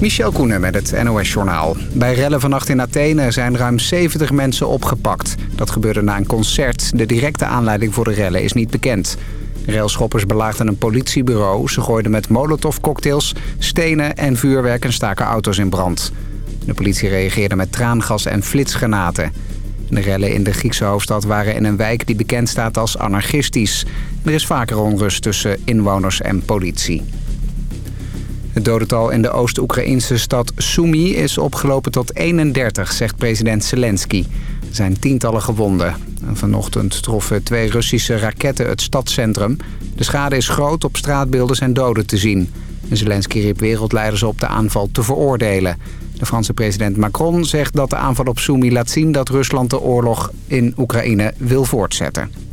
Michel Koenen met het NOS-journaal. Bij rellen vannacht in Athene zijn ruim 70 mensen opgepakt. Dat gebeurde na een concert. De directe aanleiding voor de rellen is niet bekend. Railschoppers belaagden een politiebureau. Ze gooiden met molotovcocktails, stenen en vuurwerk en staken auto's in brand. De politie reageerde met traangas en flitsgranaten. De rellen in de Griekse hoofdstad waren in een wijk die bekend staat als anarchistisch. Er is vaker onrust tussen inwoners en politie. Het dodental in de Oost-Oekraïnse stad Sumy is opgelopen tot 31, zegt president Zelensky. Er zijn tientallen gewonden. vanochtend troffen twee Russische raketten het stadscentrum. De schade is groot, op straatbeelden zijn doden te zien. Zelensky riep wereldleiders op de aanval te veroordelen. De Franse president Macron zegt dat de aanval op Sumy laat zien... dat Rusland de oorlog in Oekraïne wil voortzetten.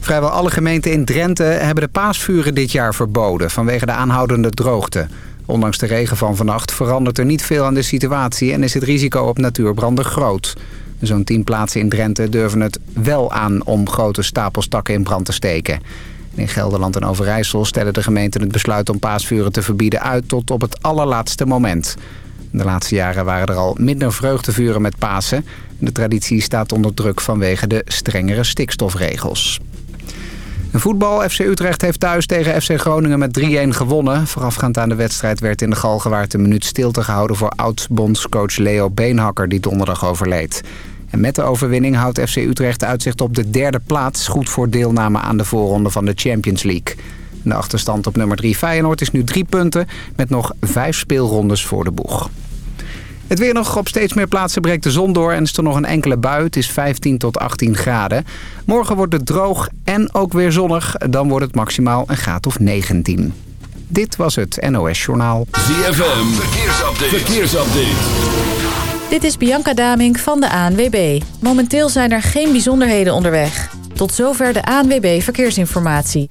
Vrijwel alle gemeenten in Drenthe hebben de paasvuren dit jaar verboden... vanwege de aanhoudende droogte. Ondanks de regen van vannacht verandert er niet veel aan de situatie... en is het risico op natuurbranden groot. Zo'n tien plaatsen in Drenthe durven het wel aan om grote stapels takken in brand te steken. In Gelderland en Overijssel stellen de gemeenten het besluit om paasvuren te verbieden uit tot op het allerlaatste moment. De laatste jaren waren er al minder vreugdevuren met Pasen. De traditie staat onder druk vanwege de strengere stikstofregels. Voetbal. FC Utrecht heeft thuis tegen FC Groningen met 3-1 gewonnen. Voorafgaand aan de wedstrijd werd in de Galgenwaard een minuut stilte gehouden... voor oud-bondscoach Leo Beenhakker die donderdag overleed. En met de overwinning houdt FC Utrecht uitzicht op de derde plaats... goed voor deelname aan de voorronde van de Champions League. De achterstand op nummer 3 Feyenoord is nu drie punten... met nog vijf speelrondes voor de boeg. Het weer nog op steeds meer plaatsen breekt de zon door en is er nog een enkele bui. Het is 15 tot 18 graden. Morgen wordt het droog en ook weer zonnig. Dan wordt het maximaal een graad of 19. Dit was het NOS Journaal. ZFM, verkeersupdate. verkeersupdate. Dit is Bianca Damink van de ANWB. Momenteel zijn er geen bijzonderheden onderweg. Tot zover de ANWB Verkeersinformatie.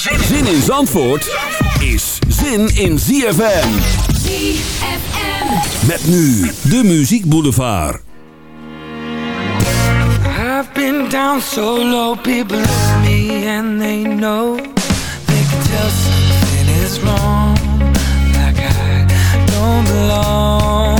Zin in Zandvoort is zin in ZFM. ZFM. Met nu de Muziek Boulevard. I've been down so low, people love me and they know. They can tell something is wrong. don't belong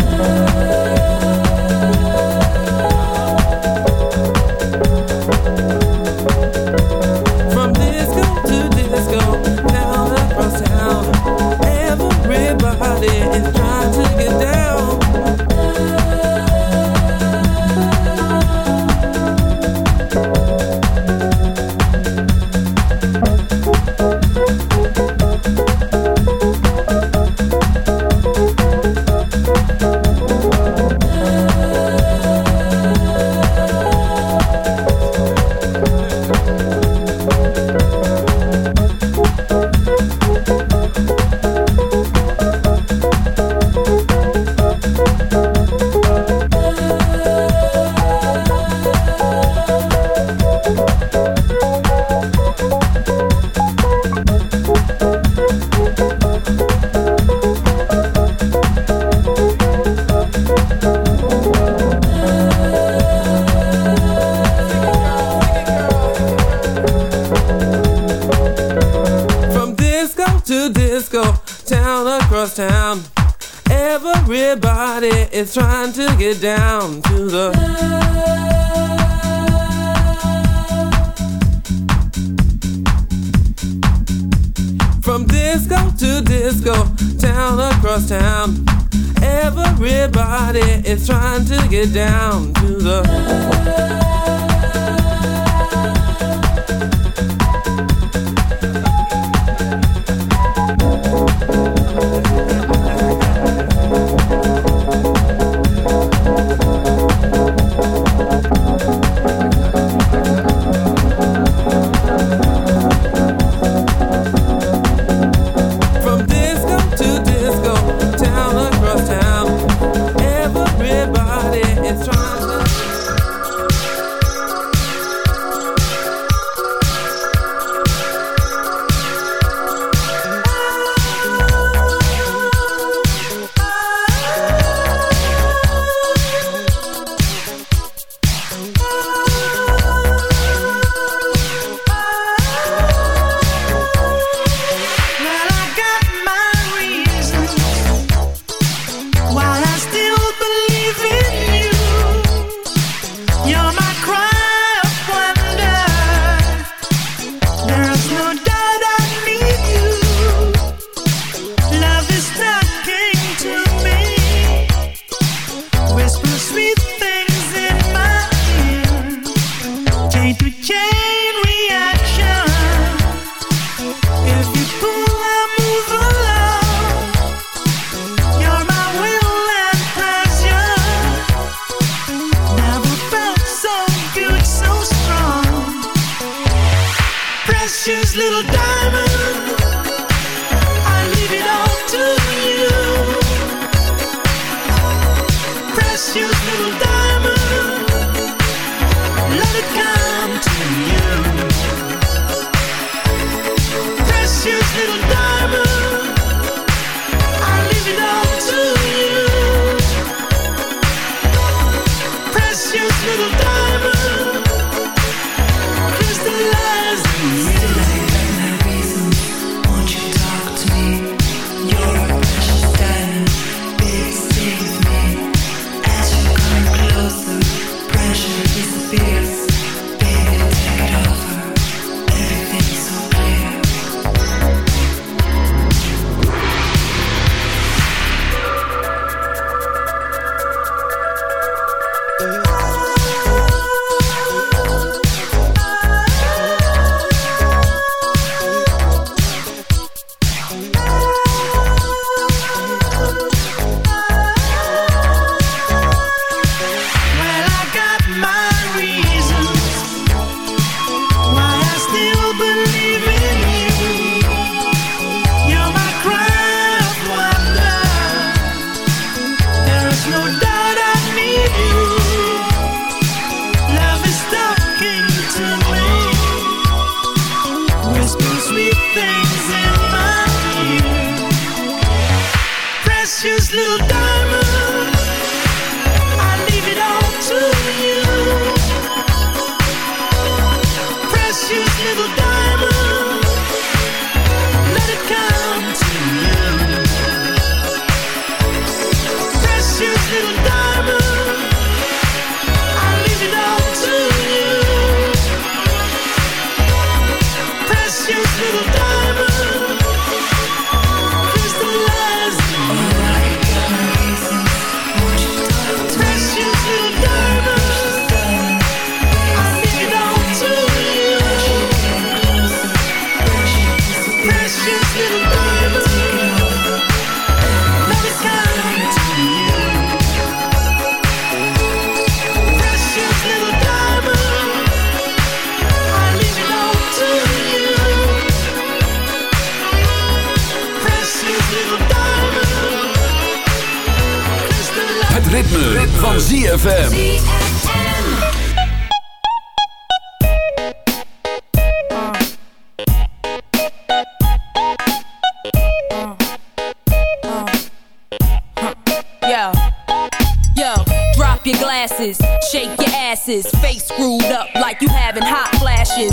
love ZFM. Yo, yo, drop your glasses, shake your asses, face screwed up like you having hot flashes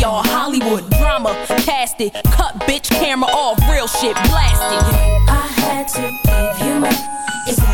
y'all Hollywood drama, cast it, cut bitch camera off, real shit blasted. I had to give you my,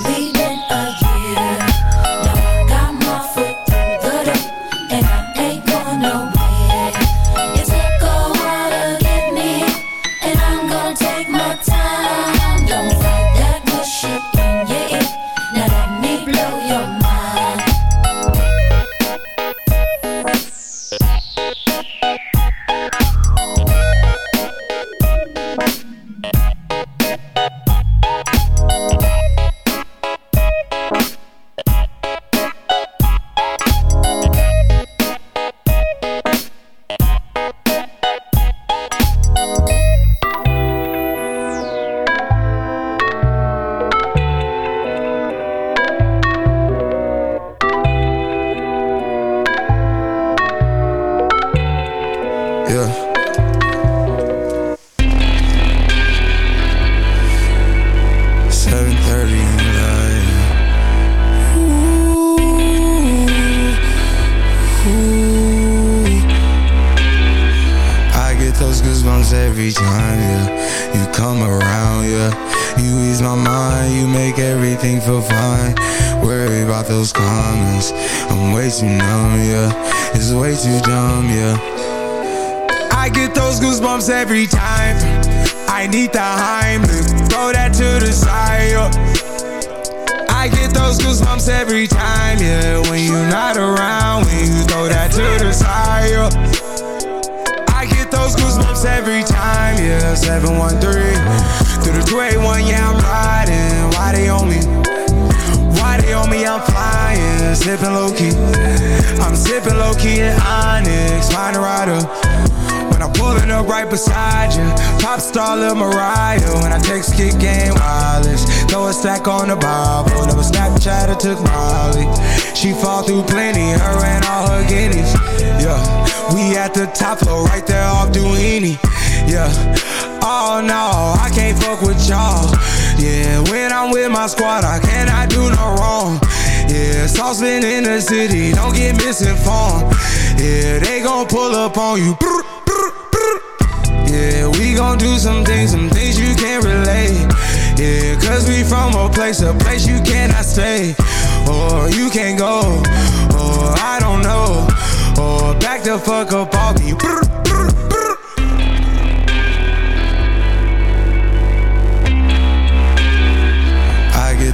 I'm with my squad, I cannot do no wrong. Yeah, saucepan in the city, don't get misinformed. Yeah, they gon' pull up on you. Yeah, we gon' do some things, some things you can't relate. Yeah, cause we from a place, a place you cannot stay. Or you can't go, or I don't know. Or back the fuck up me.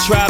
In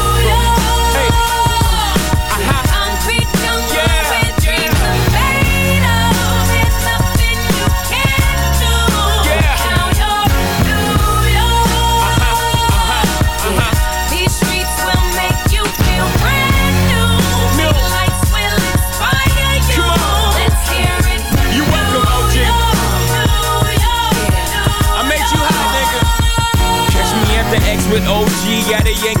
With OG at a Yankee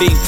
is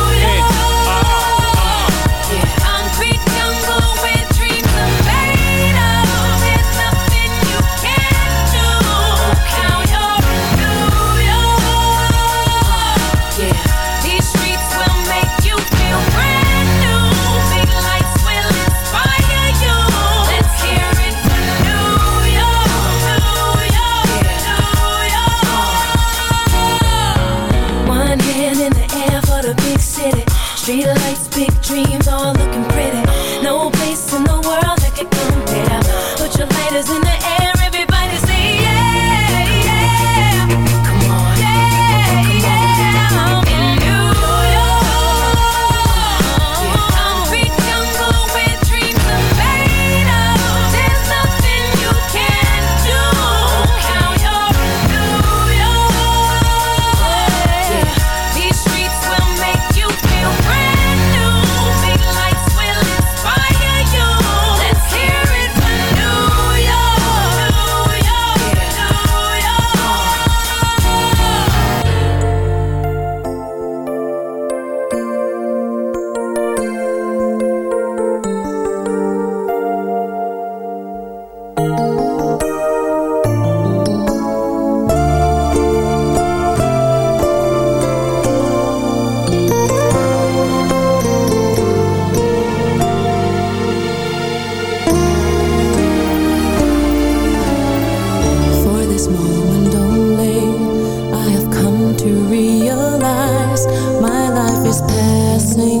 this moment only. I have come to realize my life is passing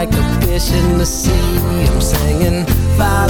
like a fish in the sea. I'm singing, follow